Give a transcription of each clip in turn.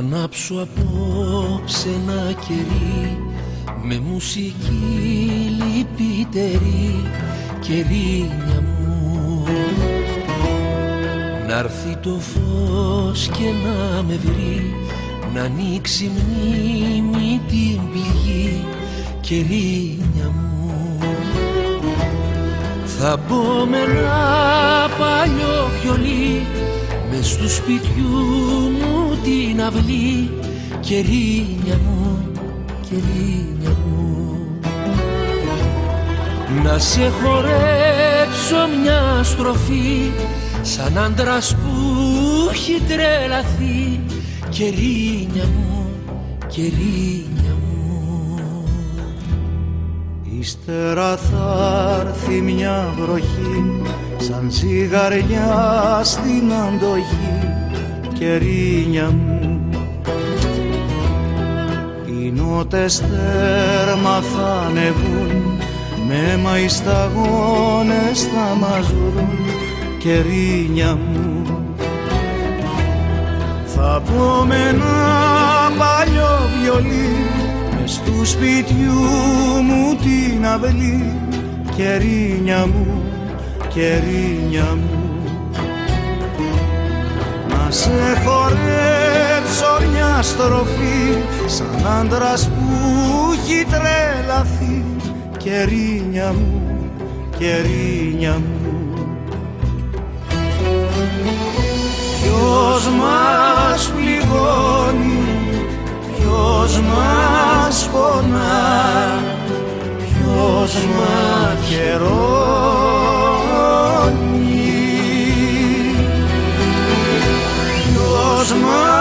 ανάψω απόψε ένα κερί με μουσική λυπητερή κερίνια μου. Να'ρθεί το φως και να με βρει να ανοίξει μνήμη την πηγή κερίνια μου. Θα μπω με ένα παλιό βιολί μες του σπιτιού μου την αυλή κερίνια μου, κερίνια μου Να σε χορέψω μια στροφή σαν άντρας που έχει τρελαθεί. Κερίνια μου, κερίνια μου. Ύστερα θα έρθει μια βροχή σαν ζυγαριά στην αντοχή. Κερίνια μου. Οι νότες τέρμα θα ανεβούν με μαϊσταγόνες θα μας βρουν κερίνια μου. Θα πω με ένα παλιό βιολί μες του σπιτιού μου την αυλή. Κερίνια μου κερίνια μου. Να σε χορέψω μια στροφή σαν άντρας που έχει τρελαθεί κερίνια μου, κερίνια μου. Ποιος μας πληγώνει, ποιος μας πονά, ποιος μαχαιρώνει Ποιος μας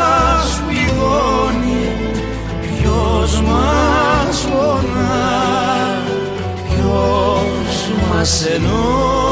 μας πονά, ποιος μας ενώνει